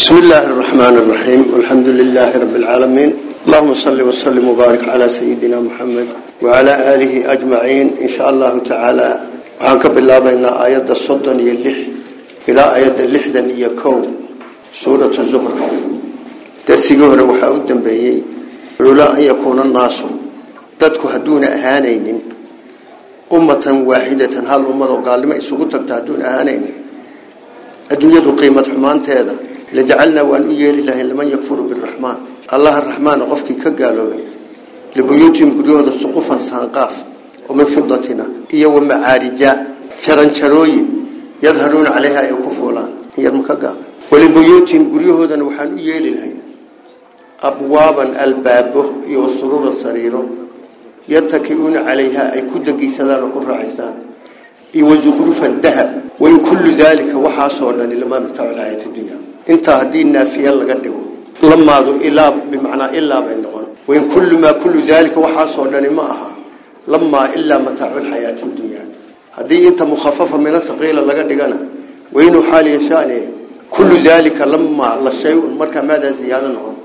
بسم الله الرحمن الرحيم والحمد لله رب العالمين. اللهم صل وسلم وبارك على سيدنا محمد وعلى آله أجمعين. إن شاء الله تعالى وحنك بالله بين آيات الصدن يلح إلى آيات اللحدن يكون. سورة الزخرف. درسي جوهر وحاود دنبيي لولا أن يكون الناس تدك هدون أهانين. أمة واحدة هل أمة قال لما يسوقتك تهدون أهانين. الدنيا قيمة حمان تهذا لجعلنا وأن أيال الله لمن يكفر بالرحمن. الله الرحمن قفك كقالوا لبيوتهم قدوة السقوفا سانقاف. ومن فضتنا إيا ومعارجاء شرنشروين يظهرون عليها يكفولان هي المكقام. ولبيوتهم قدوة وحان أيال الله أبوابا البابه يوصرون السرير. يتكئون عليها أي كدقي سلام وكل رعيثان وزخرف الذهب وإن كل ذلك وحاصرنا لما الحياة الدنيا انت هدينا في قده لما ذو إلا بمعنى إلا بينهم وإن كل ما كل ذلك وحاصرنا معها لما إلا متاع الحياة الدنيا. هذه انت مخففة من الثقيل الله قدنا وإن حال يشانه كل ذلك لما الله شيء مركا ماذا زيادة نعم.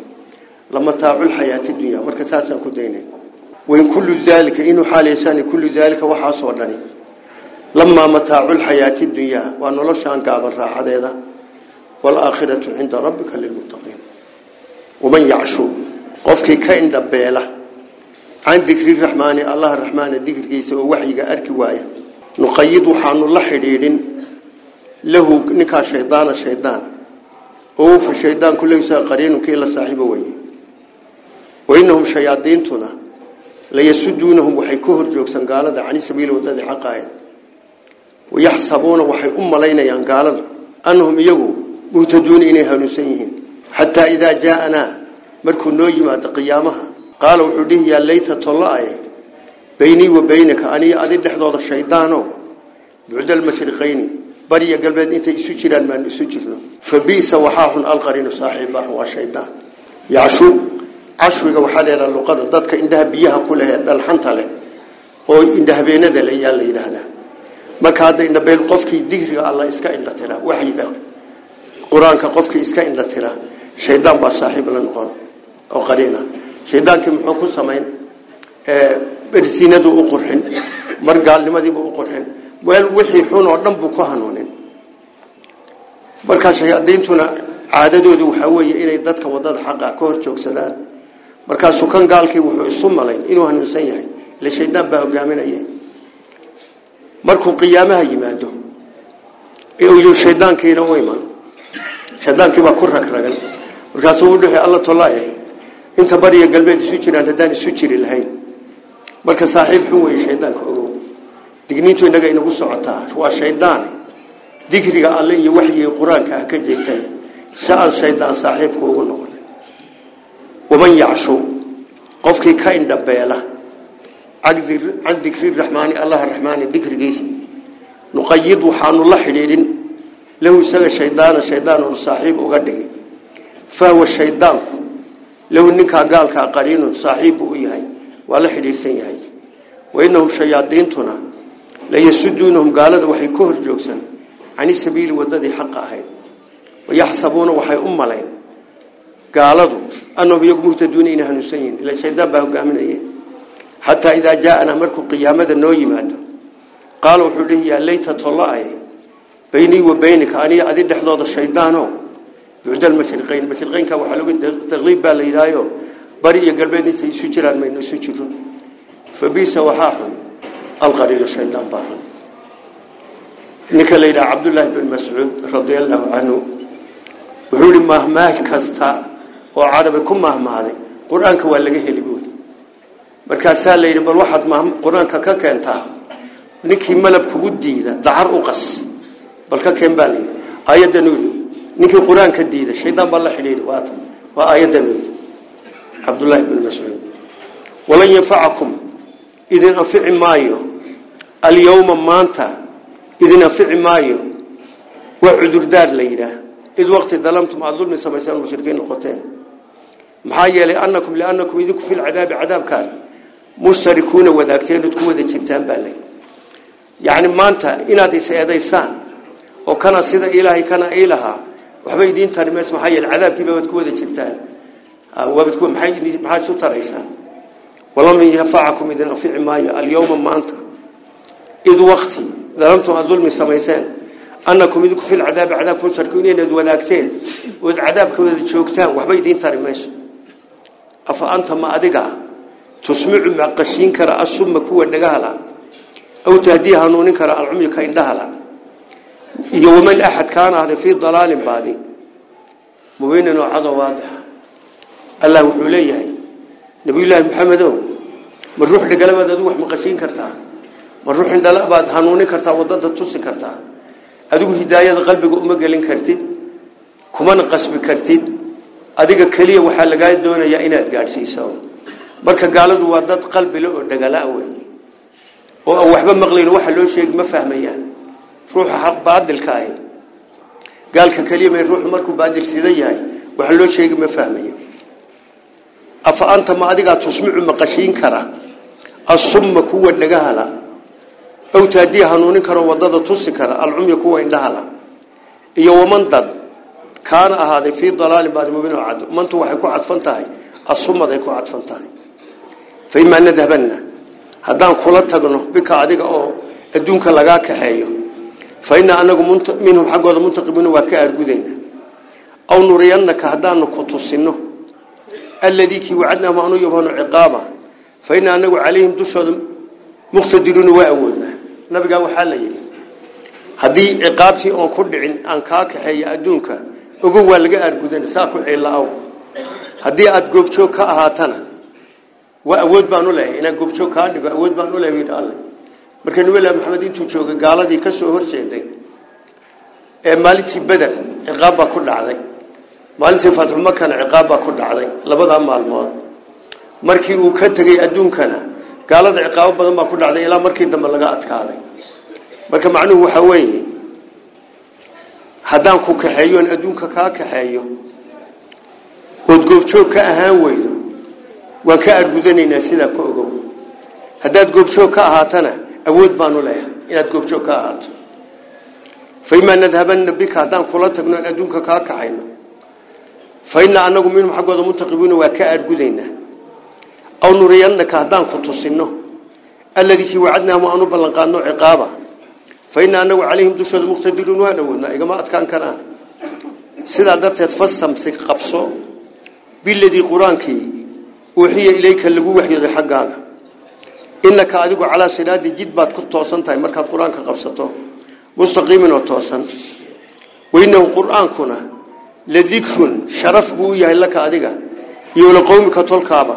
لما متاع الحياة الدنيا. مركا ساسا كدينين وإن كل ذلك إنه حال يشانه كل ذلك وحاصرنا لما متاع الحياة الدنيا. ونلشان قابل راحة والآخرة عند ربك للمتقين. ومن يعشو قفك كائن دبيلة. عن ذكر الرحمن الله الرحمن الذكر كيس ووحي أرك وايا نقيد حان الله حرير له نكا شيطان الشيطان هو الشيطان كله يسا قرين كيلا صاحبه وي. وإنهم شياطينتنا ليسدونهم وحيكوهر جوكسن قالت عن سبيل وداد حقائد. ويحسبون وحي أم لين ينقالنا أنهم يقوم مهتدون إني هنسيهم حتى إذا جاءنا مركو نوجما قيامها. قالوا حديه يا ليت طلعي بيني وبينك. أني أذن لحظة الشيطان بعد المشرقين. بري قلبي أنت يسجران من يسجرنا فبيس وحاح القرين صاحبه والشيطان يعشو. عشوك وحالي اللقاء. ضدك عندها بيها كلها الحنطة له وعندها بينذا لي الله هذا. marka hadda indhabeel qofkii digriga alla iska indha tira waxyiga quraanka qofkii iska indha tira shaydaan baa saaxiib la noqon oo qariina shaydaankii muxuu ku sameyn ee bersinadu u qurxin mar gaalnimadiiba u qurxin weel wixii xun oo dhan buu ku hanuunin marka shayaadiintuna caadadoodu waxa weeye inay dadka wadada xaqa ka hor joogsadaan markaasuu kan gaalkii wuxuu isu malayn inuu hanuunsan yahay la shaydaan baa hogaaminaya markuu qiyaamaha yimaado iyo shaydaankiina u iman shaydaankiibaa ku ragragay. Markaasuu udhuxi alla tolaaye. Inta bariya galbeed isu jiraan hadaan isu jiri lahayn. Marka saaxiib xun weeye shaydaanka ogow. Digniintu innaga inagu socotaa. Waa shaydaan. Dikriga alle iyo waxyiga qur'aanka ah ka jeegtay si aan shaydaan saaxiibku ugu noqonin waman yacshu? Qofkii ka indhabeela. Can dikri raxmaani allah raxmaani dikrigiisa nuqayid waxaanu la xidhiidhin lahu isaga shaydaana shaydaan uu saaxiib uga dhigay fahuwa shaydaanku lahu ninkaa gaalkaa qariinun saaxiib u yahay waa la xidhiidhsan yahay wainahum shayaadiintuna layasuduunahum gaalada waxay ka hor joogsan cani sabiili waddadii xaqa ahayd wayaxsabuuna waxay u malayn gaaladu anahum iyagu muhtaduuna inay hanuunsan yihiin ila shaydaan baa hogaaminaye xataa idaa jaaanaa markuu qiyaamada noo yimaado qaal wuxuu dhihi layta tollaay بيني وبينك أني أذد حضوض الشيطان بعد المشرقين المشرقين كانوا حلوق تغليب بالإلايو بري قلبين سيسجران من يسجرون فبيس وحاح القرين الشيطان باحن. إنك ليلى عبد الله بن مسعود رضي الله عنه. وحولي مهما كستا وعربكم مهما هذا قرآنك ولا جهل يقول markaasaa la yidhi bal waxaad qur-aanka ka keentaa ninkii malab kugu diida dacar u qas bal ka keen baa layidhi aayaddan yidhi ninkii diida shaydaan baa la xidhiidhi waata waa aayaddan yidhi cabdullaahi mascuud walan yanfacakum idin anfici maayo. Alyawma maanta idin anfici maayo. Waa cudurdaar la yidhaah. Id waqti dalamtum aada dulmi samaysaan mushrikiin maxaa yeelay annakum liannakum idinku fi lcadaabi cadaabkaan mustarikuuna wadaagteen ood wada jirtaan baa lay yacni maanta inaad is eedaysaan oo kana sida ilaahay kana ii lahaa waxba idiin tari mayso maxaa yeele cadaabkiiba waad ku wada jirtaan waabad ku maxay maxaad isu taraysaan walam yanfacakum idin anfici maayo alyawma maanta id waqti dalamtum aad dulmi samayseen annakum idinku fil cadaabi cadaabka musharkiin inaad wadaagteen ood cadaabka wada joogtaan waxba idiin tari mayso afa anta ma adiga tusmicu ma qashiin kara asumma kuwa dhagahala aw tahdii hanuunin kara alcumyika indhahala iyo waman axad kaana ahday fii dalaalin baadi mubiinin oo cado waadixa allah wuxuu leeyahay nabiyullaahi maxamedow ma ruux dhagalabaad adigu wax maqashiin kartaa ma ruux indhala baad hanuunin kartaa waddada tusi kartaa adigu hidaayada qalbiga uma gelin kartid kumana qasbi kartid adiga keliya waxaa lagaa doonayaa inaad gaadhsiiso marka gaaladu waa dad qalbile oo dhagala wey oo aan waxba maqlayn waxa loo ma fahmayaan ruuxa baadilka ahi. Gaalka keliya may ruuxu markuu baadil sida yahay waxa loo sheegi ma fahmayo. Afa anta ma adigaa tusmicu maqashiin kara? Asumma kuwa dhagahala aw taadii hanuunin karo waddada tusi kara alcumya kuwa indhahala iyo waman dad kaana ahaaday fii dalaalin baad mubin oo cad. Mantu waxay ku cadfan tahay asumaday ku cadfan tahay. Fa imaa nadhabanna haddaan kula tagno bika adiga oo adduunka lagaa kaxeeyo fa innaa anagu minhum xaggooda muntaqimuuna waa ka aargudayna aw nuriyannaka haddaanu ku tusino alladii kii wacadnaahum aanu yabhanu ciqaaba fa innaa anagu calayhim dushooda muqtadiruuna waa awoodnaa nabigaa waxaa la yidhi haddii ciqaabtii oon ku dhicin aan kaa kaxeeyo adduunka ogow waa laga aargudana saa ku ciilla-aw haddii aada goobjoog ka ahaatana waa awood baan u lehay inaan goobjoog kaa dhigo awood baan u lehay marka nabilahi maxamed intuu joogay gaaladii ka soo horjeeday ee maalintii beder ciqaab baa ku dhacday. Maalintii fatxumakana ciqaab baa ku dhacday labadaa maalmood. Markii uu ka tegey adduunkana gaalada ciqaabo badan baa ku dhacday ilaa markii dambe laga adkaaday. Marka macnuhu waxaa weeye haddaan ku kaxeeyo adduunka kaa kaxeeyo ood goobjoog ka ahaan weydo waan ka argudanaynaa sidaa ka ogow. Haddaad goobjoog ka ahaatana ka ahaato fa imaa nadhabanna bika haddaan kula tagno aan adduunka kaa kaxayno fa innaa anagu minhum xaggooda muntaqibuuna waa ka argudaynaa aw nuriyannaka haddaan ku tusino alladii kii wacadnaahum aanu ballanqaadno ciqaaba fa innaa anagu calayhim dushooda muqtadiruun waan awoodnaa igama adkaan karaan sidaa darteed fasamsik qabso biladii qur-aankii uuxiya ilayka lagu waxyooday xaggaaga jid baad ku toosan tahay markaad qur-aanka qabsato mustaqiimin oo toosan wainahu qur-aankuna ladikrun sharaf buu u yahay laka adiga iyo laqowmika tolkaaba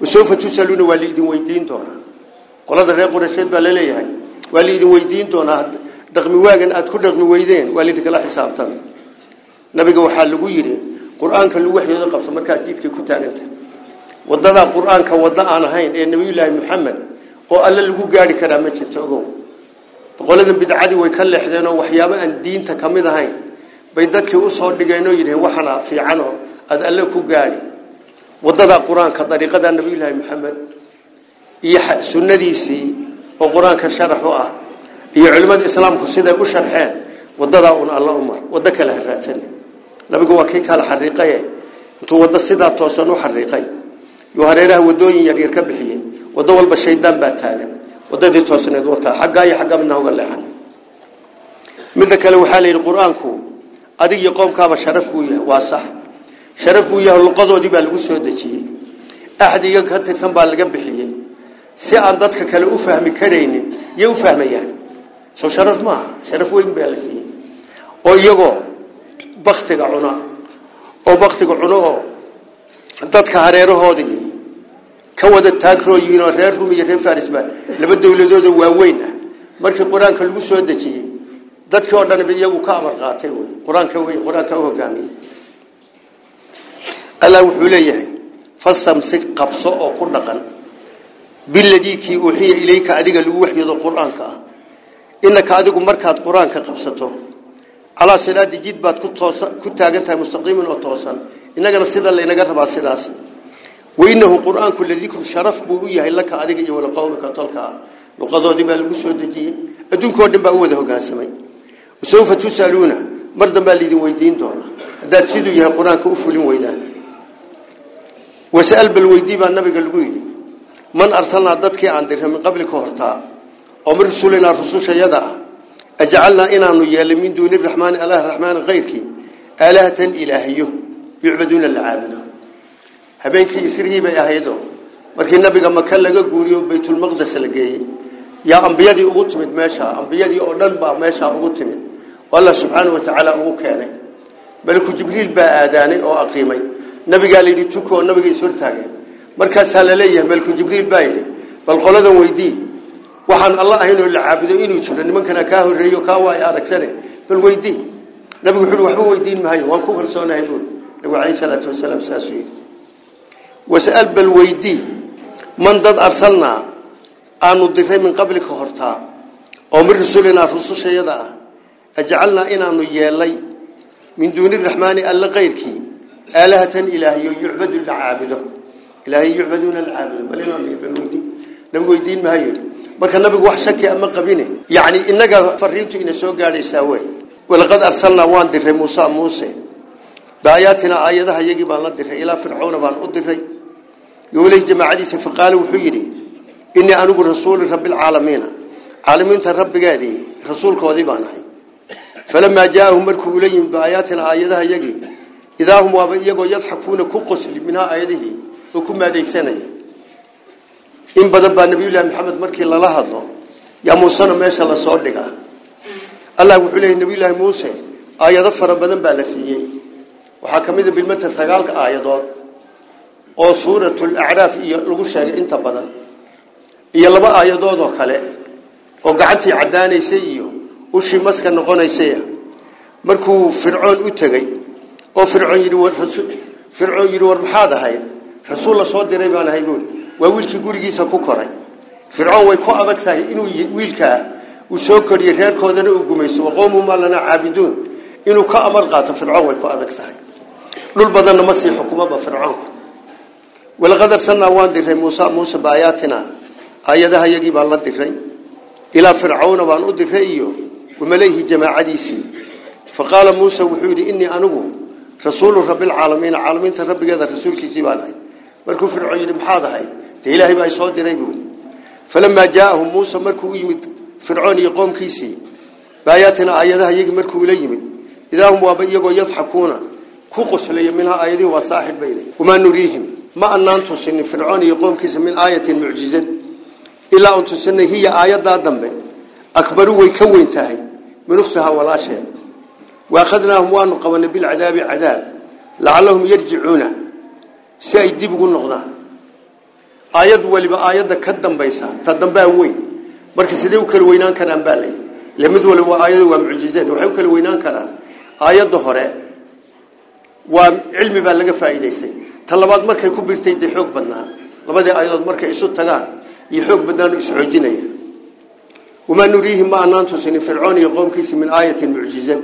wasawfa tusaluuna waa liidin weydiin doonaa qolada reer qurasheed baa laleeyahay waa liidin weydiin doonaa dhaqmi waagan aad ku dhaqmi weydeen waa liidinkala xisaabtami nabiga waxaa lagu yidhi qur-aanka lagu waxyooda qabso markaad jidkay ku taaganta wadadaa qur-aanka waddo aan ahayn ee nabiyullaahi maxamed oo alle lagu gaari karaa ma jirto ogow boqoladan bidcadii way ka leexdeen oo waxyaabo aan diinta ka mid ahayn bay dadkii usoo dhigeen oo yidhaheen waxana fiicanoo aada alle ku gaadhi wadadaa qur-aanka dariiqadaa nabiyullaahi maxamed iyo sunnadiisii oo qur-aanka sharax u ah iyo culimmada islaamku siday u sharxeen wadadaa un alla umar waddo kale ha raadsan nabigu waa kii kala xariiqaye intuu waddo sidaa toosan u xariiqay yuu hareeraha wadooyin yaryar ka bixiyey ودول بشيدان باتاجن وده دي توسنة دوتا حقا يا حقا منا هو الله عنه يعني. مثل كلو حالي القرآن كو؟ أدي يقوم كاب شرف ويا واسح. شرف ويا القضاء دي بالقصة دشي أحد يجها ترسم بالجنب حيين سأنتك كلو فهم كرين يوفهم يعني. سو شرف ما. شرف وين بالسي أو يجو بختك عنا. أو بختك عنا. أنتك هريرو هذي ka wada taagroo yihiin oo reer rum iyo reer farisba laba dowladooda waaweyn ah markii qur-aanka lagu soo dejiyey dadkii oo dhanba iyagu ka amar qaatay wey qur-aanka wey qur-aanka u hogaamiyey allah wuxuu leeyahay fasamsik qabso oo ku dhaqan biladii kii uuxiya ilayka adiga lagu waxyoodo qur-aanka ah inaka adigu markaad qur-aanka qabsato calaa siraadi jid baad ku toosa ku taagan tahay mustaqiimin oo toosan innagana sida laynaga rabaa sidaas qur-aanku ladikru sharaf buu u yahay laka adiga iyo walaqowmika tolka ah luqadoodii baa lagu soo dejiyey adduunkao dhan baa u wada hogaansamay wasawfa tusaluuna mar dambaa laidin weydiin doonaa haddaad siduu yahay qur-aanka u fulin weydaan wasal bal weydii baa nabiga lagu yidhi man arsalnaa dadkii aan dirray min qabli ka hortaa oo min rusulinaa rusushayada ah ajcalnaa inaanu yeelay habeenkii isrihii bay ahaydoo markii nabiga maka laga guuriyo baytulmaqdes la geeyey yaa ambiyadii ugu timid meesha ambiyadii oo dhan baa meeshaa ugu timid oo allah subxaana wa tacaala ugu keenay maliku jibriil baa aadaanay oo aqiimay nabigaa layidhi tuko nabiga is hortaageen markaasaa la leeyahay maliku jibriil baa yidhi bal qoladan weydii waxaan alla ahayn oo la caabudo inuu jiro nimankana kaa horreeyo kaa waa aragsane bal weydii nabigu wuxuu waxba weydiin maayo waan ku kalsoonahay buuri nabigu calayhi salaatu wasalaam saasuu yidhi was'al bal weydii man dad arsalnaa aanu diray min qabli ka hortaa oo min rusulinaa rusushayada ah ajcalnaa inaanu yeelay min duuni raxmaani alla kayrkii aalahatan ilaahiyo yucbadu la caabudo ilaahiy yucbaduuna la caabudo bal inaanu bal weydii nabigu weydiin maayo yidhi marka nabigu wax shaki ama qabine yani inaga fariintu ina soo gaadhaysaa wey walaqad arsalnaa waan diray muusa muuse baayaatina aayadaha iyagii baan la diray يوليش جماعتي فقال وحيري إني أنا رسول رب العالمين. عالمين ترى رب جادي رسول قاضي بناي فلما جاءهم مركب ليهم بآيات العايدة يجي إذا هم وابيجوا يضحكون كقص منها آيده وكم هذه السنة إن بدب النبي الله محمد مركي الله لهذا يا موسى ما شاء الله صار لك الله وحيله النبي الله موسى. آية ضفر بدب الله سيجي وحكمي ذا بالمتر ثقالك آية ضاد oo suuratul acraaf iyo lagu sheegay inta badan iyo laba aayadood oo kale oo gacantii caddaanaysay iyo ushii maska noqonaysay markuu fircoon u tegey oo fircoon yidhi fircoon yidhi war maxaad ahayd rasuul la soo diray baan ahay buuri waa wiilkii gurigiisa ku koray fircoon way ku adag tahay inuu wiilkaa uu soo koriyey reerkoodana uu gumaysto waqowmu maa lanaa caabiduun inuu ka amar qaato fircoon way ku adag tahay dhul badanna ma sii xukumaba fircoonku yagii baan la diray ilaa fircawna baan u diray iyo wamalayhi jamaacadiisii faqaala muuse wuxuu yidhi inii anigu rasuulu rabbilcaalamiina caalamiinta rabbigeeda rasuulkiisii baan ahay markuu fircoon yidhi maxaad ahayd dee ilaahay baa soo diray buuri falamaa jaaahum muuse markuu u yimid fircoon iyo qoomkiisii baayaatina aayadaha iyagii markuu ula yimid idaa hum waaba iyagoo yadxakuuna ku qoslaya minhaa aayadihi waa saaxib bay leeyihin wamaa nuriihim ما أنان تسن فرعون يقوم كيس من آية معجزة إلا أن تسن هي آية ذا دمه أكبره ويكون تهي. من أختها ولا شيء. وأخذناهم وأن قوانا بالعذاب عذاب. لعلهم يرجعون. سيدي بقول نقضا آية دولي بآية كدن بيسا. تدن بها وين بركة سيدي وكل وينان كان أنبالي لم يدولي آية ومعجزة. وحيو كل وينان كان. آية دهوري وعلمي بها لغا فائدة سيدي ta labaad markay ku biirtay dee xoog badnaan labadii aayadood markay isu tagaan iyo xoog badnaan is xoojinaya wamaa nuriihim ma anaan tusinin fircoon iyo qoomkiisa min aayatin mucjizad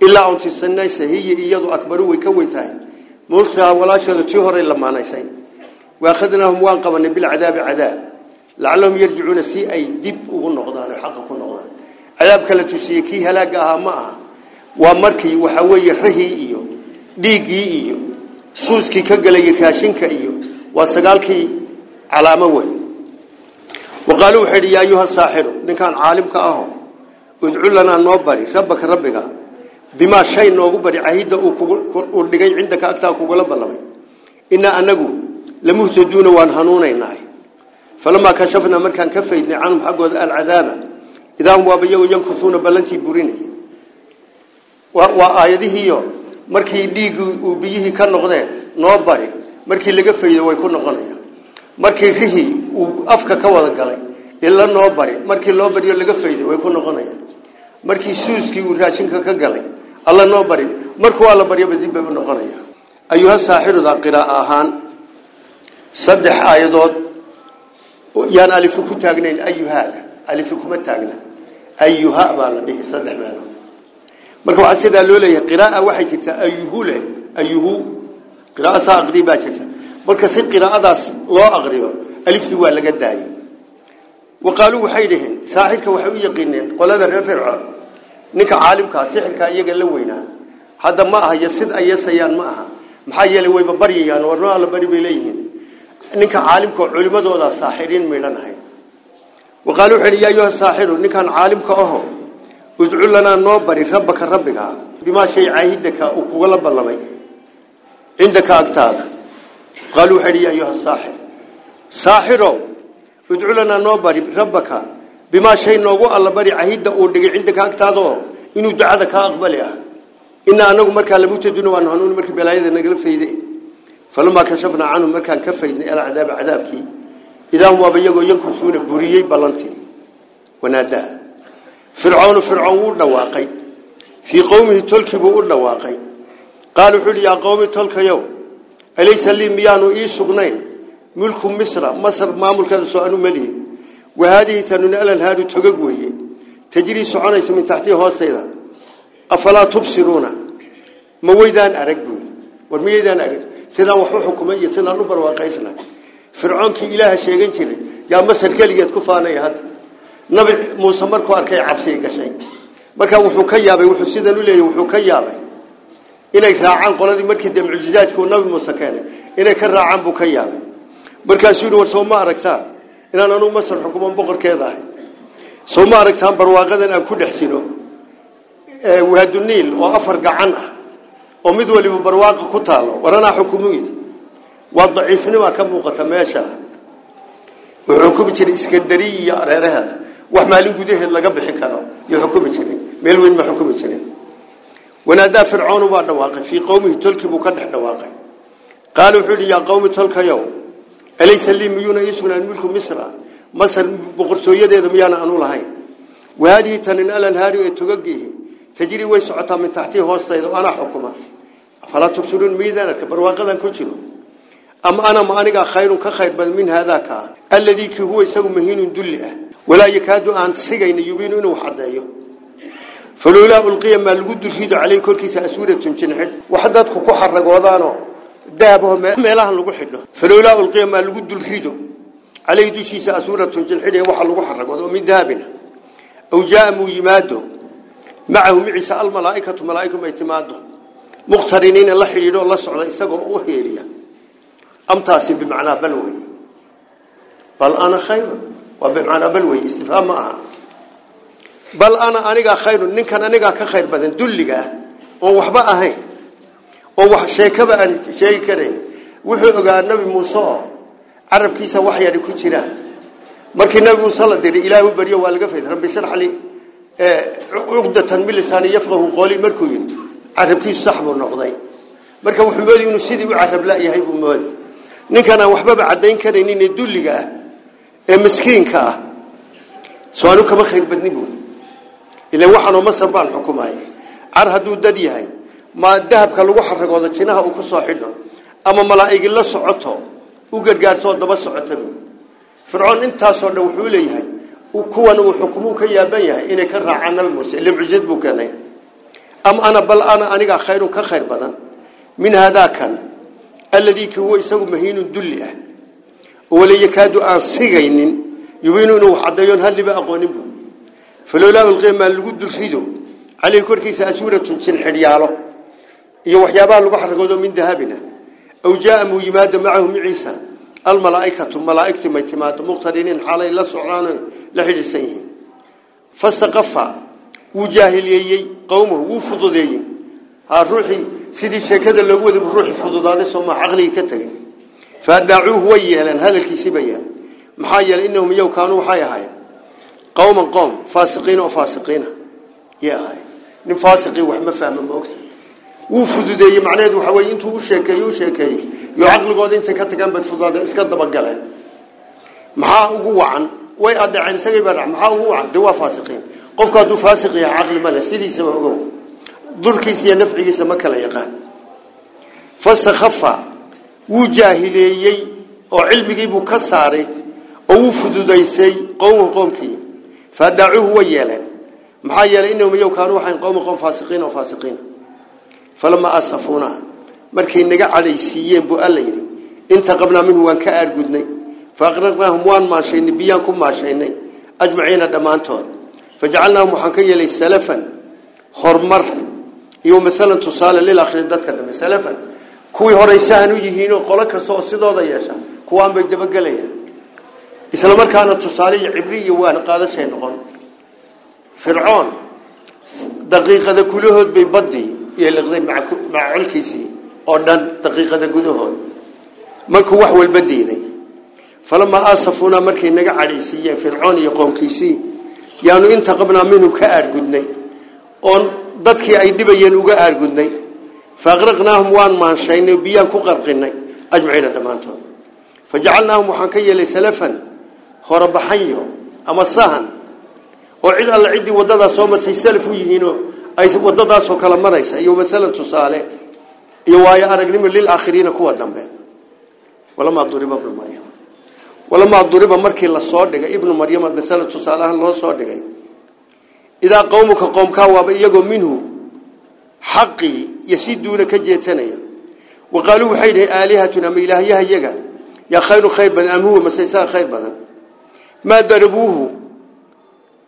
ilaa un tisanaysa hiya iyadu akbaru way ka weyn tahay muurtaa walaashooda tii horey lamaanaysay waakhadnaahum waan qabanay bilcadaabi cadaab lacallahum yarjicuuna si ay dib ugu noqdaan oo xaqa ku noqdaan cadaabka la tusiyey kii halaaga ahaa ma aha markii waxaa weeye rahii iyo dhiiggii iyo suuskii ka gelayay raashinka iyo waa sagaalkii calaamo wey waqaaluu waxay idhi yaa ayuha saaxiru ninkaan caalimka aho udcu lanaa noo bari rabbaka rabbiga bimaa shay noogu bari cahidda uu dhigay cindaka agtaa kugula ballamay inaa anagu lamuhtaduuna waan hanuunaynaa falamaa kashafnaa markaan ka faydnay canhum xaggooda alcadaaba idaahum waaba iyagoo yankusuuna ballantii burinaya waa aayadihiiyo markii dhiiggii uu biyihii ka noqdeen noo bari. Markii laga faydo way ku noqonayaan. Markii rihii uu afka ka wada galay ila noo bari. Markii loo bariyo laga fayday way ku noqonayaan. Markii suuskii uu raashinka ka galay alla noo bari. Markuu alla baryaba dib bay u noqonayaan. Ayuha saaxiruda qiraa'o ahaan saddex aayadood yaan alifu ku taagnayn ayuhaada. Alifu kuma taagna. Ayuha baa la dhihi saddex meelood marka waxaa sidaa loo leeyahay qiraaa waxay jirtaa ayuhu leh ayuhu qiraaa saa aqri baa jirta marka si qiraa'adaas loo aqriyo alifti waa laga daayay waqaaluu waxay dhaheen saaxirka waxay u yaqiineen qolada reer fircoon ninka caalimkaa sixirkaa iyaga la weynaa hadda ma aha yasid ay yasayaan ma aha maxaa yeelay wayba baryayaan warno alla bari bay leeyihiin ninka caalimka culimadooda saaxiriin miidhanahay waqaalu wuxuu yidhi yaa ayuha saaxiru ninkan caalimka aho ودعو لنا نوبري ربك ربك بما شيء عهدك وكوغل بلمي عندك أكتاد قالوا حري أيها الساحر ساحر ودعو لنا نوبري ربك بما شيء نوغو الله بري عهد ودعو عندك أكتاد إنو دعاك أقبلها إنا أنه مركا لبوت وأنه أنه مركا بلايه ذا نقلب فيه فلما كشفنا عنه مركا كفه إذن إلى عذاب عذابك إذا هم وابيقوا ينكسون بريي بلانتي ونادها فرعون فرعون ودواقي في قومه تلك ودواقي قالوا حلي يا قوم تلك يوم أليس لي ميانو إيه سبنين ملك مصر مصر ما ملك سعان مليه وهذه تنونال الهادو تققوه تجري سعان من تحتي هوت سيدا أفلا تبصرون؟ مويدان أرقوه ورميدان أرقوه سنة وحو حكومة سنة نبر واقعي سنة فرعون كي إله شيئين يا مصر كاليات كفانا يا هذا nabi muuse markuu arkay cabsi gashay markaa wuxuu ka yaabay wuxuu sidan u leeyahay wuxuu ka yaabay inay raacaan qoladii markii dee mucjizaadkii uu nabi muuse keenay inay ka raacaan buu ka yaabay markaasuu yidhi war soo ma aragtaan inaan anugu masar xukuman boqorkeeda ahay soo ma aragtaan barwaaqadan aan ku dhex jiro waaduniil oo afar gacan ah oo mid waliba barwaaqa ku taalo waranaa xukumuydi waa daciifnima ka muuqata meesha wuxuu xukumi jiray iskandariya iyo areeraheeda wax maalin gudaheed laga bixi karo iyo xukumi jiray meel weyn ma xukumi jirin wanaadaa fircoonu baa dhawaaqay fii qowmihi tolkii buu ka dhex dhawaaqay qaala wuxuu yidhi yaa qowmi tolkayow alaysa lii miyuuna ii sugnaan milku misra masar boqortooyadeeda miyaana anu lahayn wahaadihi tanin alanhaari ee togagiihi tajrii way socotaa min taxtii hoostayda anaa xukuma falaa tubsiruun miidaanaka barwaaqadan ku jiro ama ana ma anigaa khayrun ka khayr badan min haadaa ka ah alladii kii huwa isagu mahiinun dulli ah walaa yakaadu aan sigayna yubiinu inuu xadeeyo falowlaa ulqiya maa lagu dulrido caleyh korkiisa aswiratun jinxidh wax dadku ku xaragoodaanoo daabaho meelahan lagu xidho falowlaa ulqiya maa lagu dulrido caleyh dushiisa aswiratun jinxidh waxa lagu xaragoodo oo min dahabina aw jaa muu yimaado macahu miciisa almalaaikatu malaa'ikum ay timaado muqtariniina la xidhiidho la socda isagoo u heeliya amtaasi bimacnaa bal wey bal ana khayrun waa bimacnaa bal wey istifhaam ma aha bal ana anigaa khayrun ninkan anigaa ka khayr badan dulliga ah oon waxba ahayn oo wax sheekaba aan sheegi karayn wuxuu ogaa nabi muuse oo carabkiisa wax yadhi ku jiraan markii nabi muuse la diray ilaahu baryo ee miskiinka ah. Soo anu kama khayr badni buu ilaan waxaanoo masar baan xukumay. Car hadduu dad yahay ma dahabka lagu xaragoodo jinaha uu ku soo xidho ama malaa'igi la socoto u gargaarto daba socota buu. Fircoon intaasoo dhan wuxuu leeyahay kuwan uu xukumuu ka yaaban yahay inay ka raacaan nabi muuse buu keenay. Am ana bal ana aniga khayrun ka khayr badan. Min hadakan alladii ki huwa isagu mahiinun dulli ah ولا يكاد أن سجين يبينون وحدا ينهل بأقوانبه فلولا بالقيمة الجد الخيدو. على كل كيس أسورة تنحري على يوحيابا البحر قدو من ذهبنا أو جاء مجماد معهم عيسى. الملائكة الملائكة ما اجتماد مقترنين حالا إلا سعران لحد السيهين فاستقفى وجاهليي قومه. وفضو ديين هالروحي سيدي شاكدا لقوة بروحي فضو دادس وما عقلي كتغين فدعوه ويهلن. هل الكسبية محايل إنهم يو كانوا وحايا هاي. قوما قوم. فاسقين وفاسقين. يا هاي. نفاسقي وحما فهم الموقت وفدو دي معنى دو حوي. إنتو بشيكي وشيكي يعقل قود إنت كتكام بالفضاء دي اسكاد بقالة محاو قوعان وي أدعين سقي برع. محاو عن دوا فاسقين. قف قفك فاسق يا عقل ملأ. سيدي سمع قوم. دركي سيا نفعي سمكلا يقان. فاسخفا wuu jaahileeyey oo cilmigiibuu ka saaray oo wuu fududaysay qowmuhu qoomkii faadaacuuhu way yeeleen maxaa yeelay innahum iyow kaanuu waxayn qowma qowm asafuuna markay naga cadhaysiiyeen buu alla yidhi intaqabnaa minhu waan ka aargudnay faaqraqnaahum waan maashaynay biyaan ku maashaynay ajmaciina dhammaantood fajacalnaahum waxaan ka yeelay salafan horumar iyo maalan tusaale lilakhri dadka dambe salafan kuwii horeysahan u yihiinoo qolo kasta oo sidooda yeesha kuwaan bay dabagelayaan isla markaana tusaale iyo cibri iyo waan qaadashay noqon fircoon daqiiqada kulahood bay badii iyo liqday maca colkiisii oo dhan daqiiqada gudahood markuu wax walba diiday falamaa aasafuna markay naga cadhaysiiyeen fircoon iyo qoomkiisii yaanu intaqabnaa minhum ka aargudnay oon dadkii ay dhibayeen uga aargudnay faaqraqnaahum waan maanshaynay biyaan ku qarqinay ajmaciina dhammaantood fajacalnaahum waxaan ka yeelay salafan horebaxanyo ama sahan oo cid alla ciddii wadadaas soo marsay salaf u yihiinoo ay wadadaasoo kala maraysa iyo maalan tusaale iyo waayo aragnimo lilaakhiriina kuwa dambe walamaa duriba ibnu maryam walamaa duriba markii la soo dhigay ibnu maryam maalan tusaaleahaan loo soo dhigay idaa qowmuka qoomkaa waaba iyagoo يسيدون كجيتنيا وقالوا حين آلهتنا ما إلهيها يجا. يا خير خير بدن أم هو مسيسا خير بدن. ما دربوه.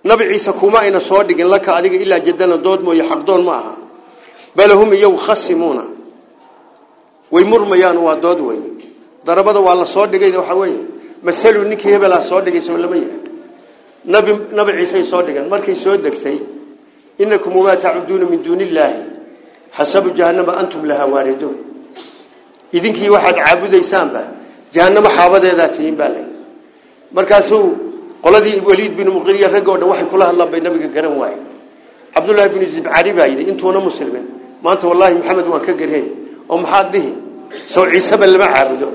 نبي عيسى كوما إن صادق لك عليك إلا جدنا دود مو يحق دون معها. بل هم يو خصمونا ويمر ميان ودود وي ضربه والله صادق إذا حوي مسلو نكيه بلا صادق يسوي لمية نبي نبي عيسى صادق مركي صادق سي. إنكم ما تعبدون من دون الله. Soo dhigan markay soo degtay innakum ma ta'buduna min dunillahi hasabu jahannama antum laha waridun idinkii waxaad caabudaysaanba jahannama xaabadeeda tihiin baa lay markaasuu qoladii waliid bin muqriya ragoo dhan waxay kula hadlaan bay nabiga garan waayay cabdullaahi bin zibcari baa yidhi intuuna muslimin maanta wallaahi maxamed waan ka garheni oo maxaad dhihi sow ciiseba lama caabudo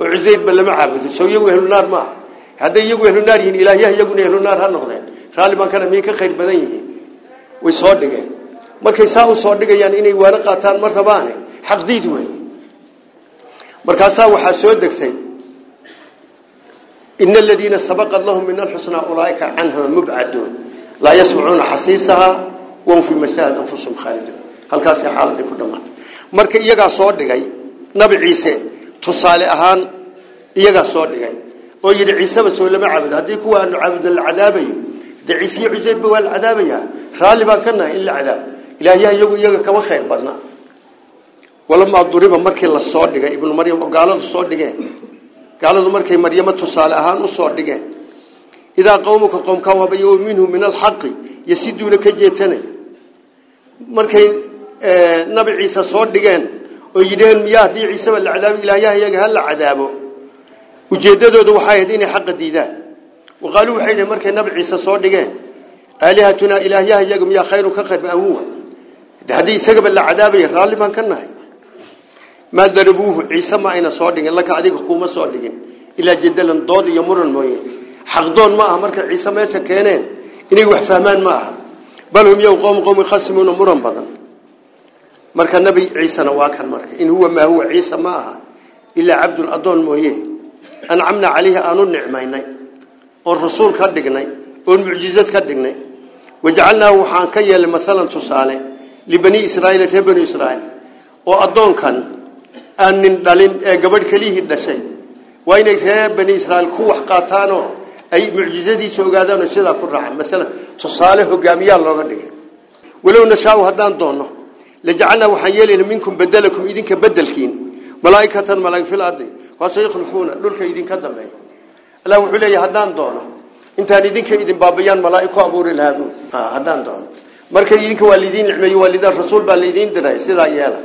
oo cusaydba lama caabudo sow iyagu ehlunaar maaha hadday iyagu ehlunaar yihiin ilaahyaha iyaguna ehlunaar ha noqdeen raalli baan markay saa u soo dhigayaan inay waana qaataan ma rabaane. Xaqdiid weeye. Markaasaa waxaa soo degtay ina aladiina sabaqad lahum min alxusnaa ulaaika canha mubcaduun. Laa yasmacuuna xasiisahaa wahum fii mashaahid anfusum khaaliduun. Halkaasay xaaladii ku dhammaatay. Marka iyagaa soo dhigay nabi ciise tusaale ahaan iyagaa soo dhigay oo yidhi ciiseba soo lama caabudo haddii kuwa aanu caabudna la cadaabayo dee ciise iyo ba waa la cadaabayaa? Raalli baan ka يقو إيقا كما خير بدنا ولما ضرب مركا للصور دقاي ابن مريم وقالوا الصور دقاي gaaladu markay maryamo tusaale ahaan u soo dhigeen idaa qowmuka qoomka wabayo minhu min alxaqi yasiduuna ka jeetanay markay nabi ciise soo dhigeen oo yidheen miyaa haddii ciiseba la cadaabo ilaahyaha iyaga ha la cadaabo ujeeddadoodu waxay ahayd inay xaqa diidaan waqaaluu waxay dhaheen markay nabi ciise soo dhigeen aalihatunaa ilaahyaha iyaga miyaa khayrun ka khayr haddii isagaba la cadaabaya raalli baan ka nahay ما ضربوه عيسى ما أين صادق لك أديك قوم صادق إلا جدلا ضاد يمر الموية. حق دون ما أمرك عيسى ما يسكينين إني وحفهمان معها بل هم يوم قوم يخصمون مرن بدن. مرك النبي عيسى نواك المرك إن هو ما هو عيسى معها إلا عبد الأضون موية. أنعمنا عليه أن النعمين والرسول كدقني. والمعجزات كدقني. وجعلناه وحان كيا مثلا لبني إسرائيل تبني إسرائيل. وأدون كان أن دلين قبل كليه الدشين. وين بني إسرائيل؟ كوا حقاتانه أي معجزات يسوع قادانه سيدا فرعان مثلا تصالحه جميع الله رديه ولو نشأوا هذان دونه لجعلنا وحيلا منكم بدلكم إذا كبدل كين ملاك ملاك في الأرض. وسيخلفون لولك إذا كذب أي الله حليه هذان دونه إنت هذين كإذا بابيان ملاك أبور الهادون آه، هذان دونه marka idinka waa lidiin nicmeeye rasuul baa lidiin diray sidaa yeela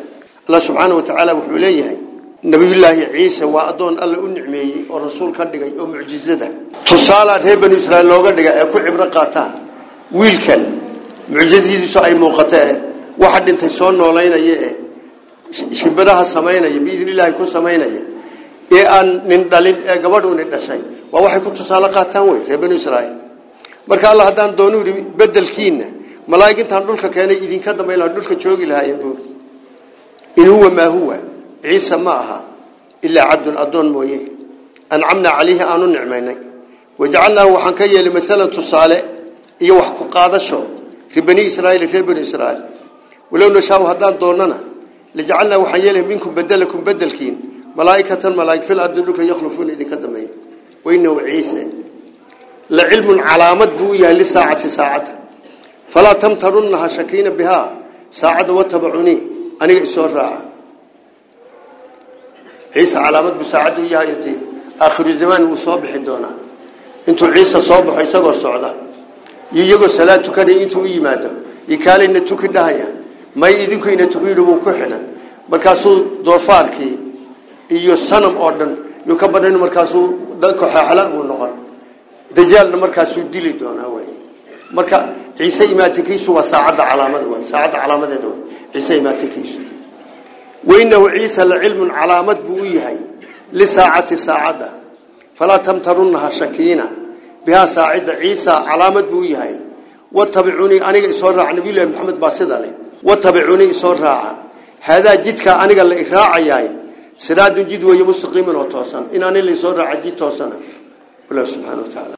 allah subxaana watacaala wuxuu leeyahay nabiyullaahi ciise waa adoon alle u nicmeeyey oo rasuul ka dhigay oo mucjizada. Tusaalaa reer banu israiil looga dhiga ee ku cibro qaataan wiilkan mucjizadiisu ay muuqatee waxa dhintay soo noolaynaya ee shimbiraha samaynaya ku samaynaya ee aan nin dhalin ee gabadhuuni dhashay. Waa waxay ku tusaalo qaataan wey reer banu israiil marka alla haddaan doonu yidhi malaa'igintan dhulka keenay idin ka dambeeyay dhulka joogi lahaayeen buu إن هو ما هو عيسى معها إلا عبد أدون مويه. أنعمنا عليه آنو نعميني. وجعلناه وحنكيه لمثلا تصالح يوحك قادة شو. في بني إسرائيل في بني إسرائيل. ولو نشاو هدان دوننا لجعلنا وحنيه منكم بدلكم بدلكين. ملائكة الملائكة في الأرض لك يخلفون إذن كدمين وإنه عيسى. لعلم علامة بويا لساعة فلا تمترنها شكين بها soo bixi doonaa intuu ciise soo baxo isagoo socda iyo iyagoo salaad tukanaya intuu u yimaado iyo kaalayna tuki dhahaya may idinku ina tuki yidhi wuu ku xidhan markaasuu doofaarkii iyo sanam oo dhan yuu ka badhan markaasuu dadka xaaxala buu noqon dajaalna markaasuu dili doonaa wey marka ciise imaatinkiisu waa saacadda calaamada wey saacadda calaamadeeda wey ciise imaatinkiisu وإنه عيسى لعلم علامات بويهي لساعة ساعدة فلا تمترنها شكينة بها ساعدة عيسى علامات بويهي واتبعوني أنا إسرع نبي الله محمد باسد عليه واتبعوني إسرع هذا جدك أنا قال إكراع ياي سراد جد ويمستقيم وتوصل إن أنا اللي إسرع جد توصل الله سبحانه وتعالى